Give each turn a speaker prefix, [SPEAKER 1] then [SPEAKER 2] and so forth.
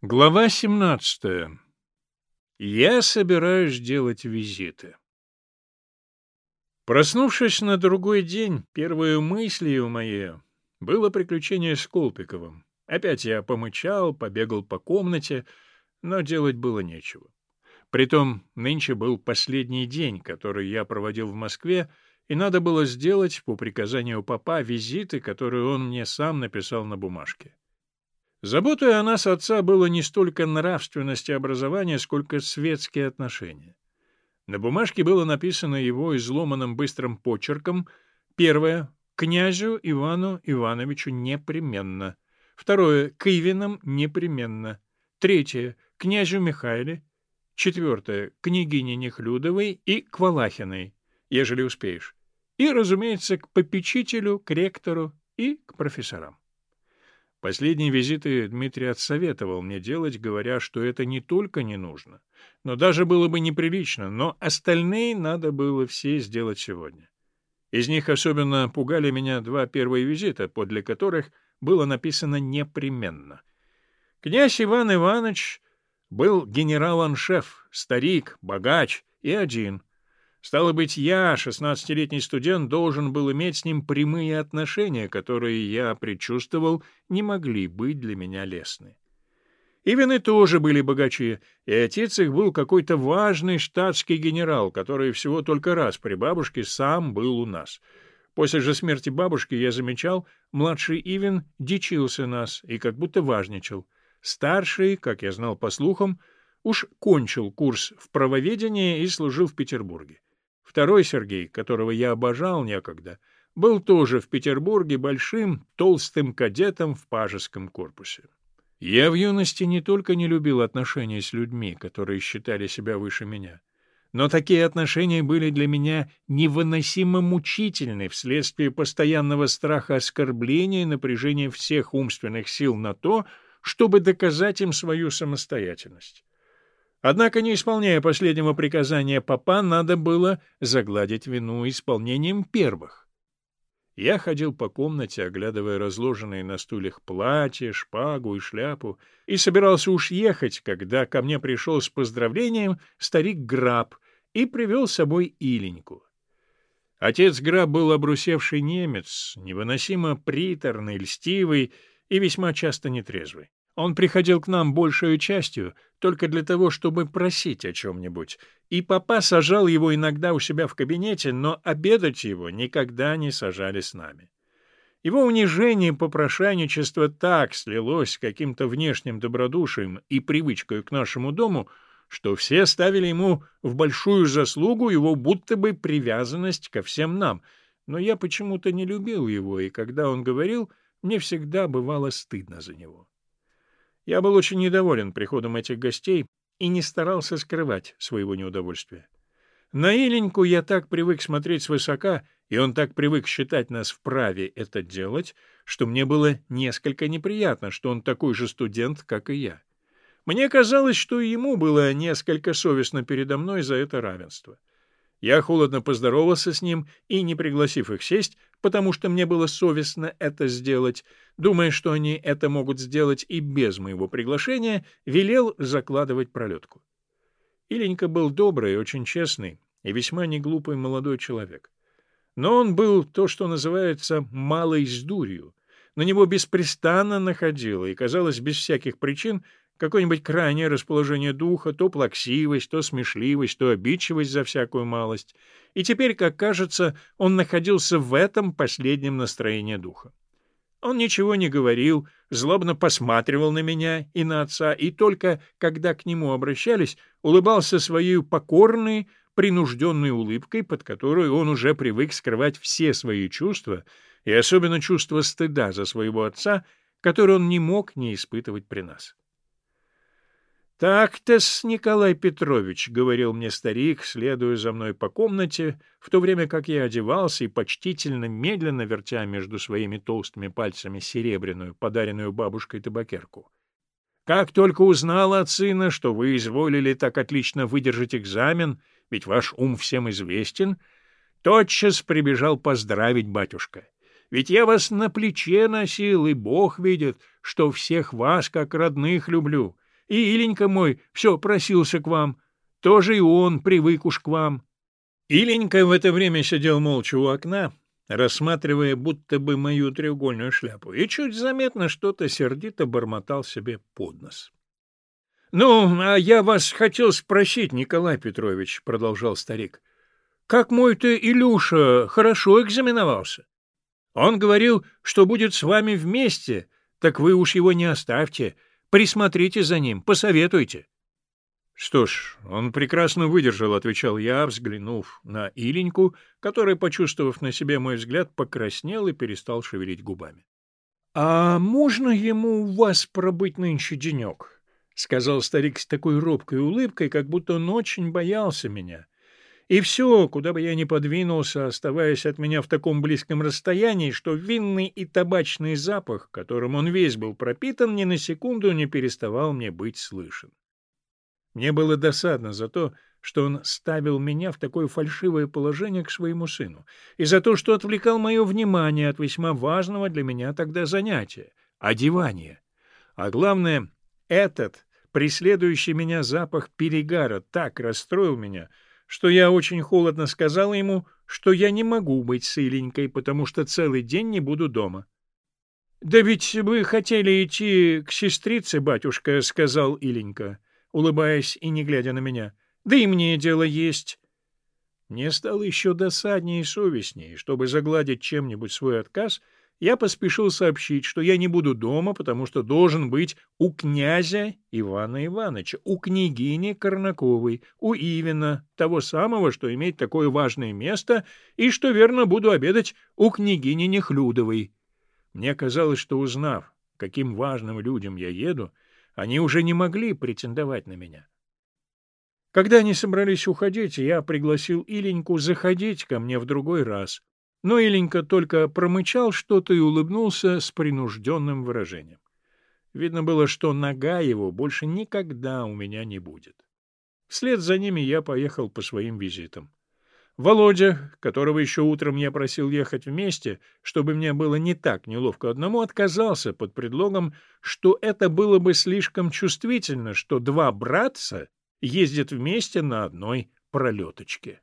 [SPEAKER 1] Глава 17. Я собираюсь делать визиты. Проснувшись на другой день, первой мыслью моей было приключение с Колпиковым. Опять я помычал, побегал по комнате, но делать было нечего. Притом нынче был последний день, который я проводил в Москве, и надо было сделать, по приказанию папа, визиты, которые он мне сам написал на бумажке. Заботой о нас отца было не столько нравственность и образование, сколько светские отношения. На бумажке было написано его изломанным быстрым почерком первое — князю Ивану Ивановичу непременно, второе — к Ивинам непременно, третье — князю Михаиле, четвертое — княгине Нехлюдовой и к Валахиной, ежели успеешь, и, разумеется, к попечителю, к ректору и к профессорам. Последние визиты Дмитрий отсоветовал мне делать, говоря, что это не только не нужно, но даже было бы неприлично, но остальные надо было все сделать сегодня. Из них особенно пугали меня два первые визита, подле которых было написано «непременно». Князь Иван Иванович был генерал-аншеф, старик, богач и один — Стало быть, я, шестнадцатилетний студент, должен был иметь с ним прямые отношения, которые, я предчувствовал, не могли быть для меня лестны. Ивины тоже были богачи, и отец их был какой-то важный штатский генерал, который всего только раз при бабушке сам был у нас. После же смерти бабушки я замечал, младший Ивин дичился нас и как будто важничал. Старший, как я знал по слухам, уж кончил курс в правоведении и служил в Петербурге. Второй Сергей, которого я обожал некогда, был тоже в Петербурге большим толстым кадетом в пажеском корпусе. Я в юности не только не любил отношения с людьми, которые считали себя выше меня, но такие отношения были для меня невыносимо мучительны вследствие постоянного страха оскорбления и напряжения всех умственных сил на то, чтобы доказать им свою самостоятельность. Однако, не исполняя последнего приказания папа, надо было загладить вину исполнением первых. Я ходил по комнате, оглядывая разложенные на стульях платья, шпагу и шляпу, и собирался уж ехать, когда ко мне пришел с поздравлением старик Граб и привел с собой Иленьку. Отец Граб был обрусевший немец, невыносимо приторный, льстивый и весьма часто нетрезвый. Он приходил к нам большую частью только для того, чтобы просить о чем-нибудь, и папа сажал его иногда у себя в кабинете, но обедать его никогда не сажали с нами. Его унижение попрошайничество так слилось с каким-то внешним добродушием и привычкой к нашему дому, что все ставили ему в большую заслугу его будто бы привязанность ко всем нам, но я почему-то не любил его, и когда он говорил, мне всегда бывало стыдно за него. Я был очень недоволен приходом этих гостей и не старался скрывать своего неудовольствия. На Иленьку я так привык смотреть свысока, и он так привык считать нас вправе это делать, что мне было несколько неприятно, что он такой же студент, как и я. Мне казалось, что и ему было несколько совестно передо мной за это равенство. Я холодно поздоровался с ним и, не пригласив их сесть, потому что мне было совестно это сделать, думая, что они это могут сделать и без моего приглашения, велел закладывать пролетку. Иленька был добрый, очень честный и весьма неглупый молодой человек. Но он был то, что называется «малой с дурью». На него беспрестанно находило, и, казалось, без всяких причин, какое-нибудь крайнее расположение духа, то плаксивость, то смешливость, то обидчивость за всякую малость. И теперь, как кажется, он находился в этом последнем настроении духа. Он ничего не говорил, злобно посматривал на меня и на отца, и только, когда к нему обращались, улыбался своей покорной, принужденной улыбкой, под которой он уже привык скрывать все свои чувства, и особенно чувство стыда за своего отца, который он не мог не испытывать при нас. «Так-то-с, Николай Петрович», — говорил мне старик, следуя за мной по комнате, в то время как я одевался и почтительно, медленно вертя между своими толстыми пальцами серебряную, подаренную бабушкой табакерку. «Как только узнал от сына, что вы изволили так отлично выдержать экзамен, ведь ваш ум всем известен, тотчас прибежал поздравить батюшка. Ведь я вас на плече носил, и Бог видит, что всех вас как родных люблю» И Иленька мой все просился к вам. Тоже и он привык уж к вам. Иленька в это время сидел молча у окна, рассматривая будто бы мою треугольную шляпу, и чуть заметно что-то сердито бормотал себе под нос. — Ну, а я вас хотел спросить, Николай Петрович, — продолжал старик, — как мой-то Илюша хорошо экзаменовался? Он говорил, что будет с вами вместе, так вы уж его не оставьте, присмотрите за ним, посоветуйте. — Что ж, он прекрасно выдержал, — отвечал я, взглянув на Иленьку, который, почувствовав на себе мой взгляд, покраснел и перестал шевелить губами. — А можно ему у вас пробыть нынче денек? — сказал старик с такой робкой улыбкой, как будто он очень боялся меня. И все, куда бы я ни подвинулся, оставаясь от меня в таком близком расстоянии, что винный и табачный запах, которым он весь был пропитан, ни на секунду не переставал мне быть слышен. Мне было досадно за то, что он ставил меня в такое фальшивое положение к своему сыну, и за то, что отвлекал мое внимание от весьма важного для меня тогда занятия — одевания. А главное, этот преследующий меня запах перегара так расстроил меня, что я очень холодно сказала ему, что я не могу быть с Иленькой, потому что целый день не буду дома. — Да ведь вы хотели идти к сестрице, батюшка, — сказал Иленька, улыбаясь и не глядя на меня. — Да и мне дело есть. Мне стало еще досаднее и совестнее, чтобы загладить чем-нибудь свой отказ — я поспешил сообщить, что я не буду дома, потому что должен быть у князя Ивана Ивановича, у княгини Корнаковой, у Ивина, того самого, что имеет такое важное место, и что, верно, буду обедать у княгини Нехлюдовой. Мне казалось, что, узнав, каким важным людям я еду, они уже не могли претендовать на меня. Когда они собрались уходить, я пригласил Иленьку заходить ко мне в другой раз, но Иленька только промычал что-то и улыбнулся с принужденным выражением. Видно было, что нога его больше никогда у меня не будет. Вслед за ними я поехал по своим визитам. Володя, которого еще утром я просил ехать вместе, чтобы мне было не так неловко одному, отказался под предлогом, что это было бы слишком чувствительно, что два братца ездят вместе на одной пролеточке.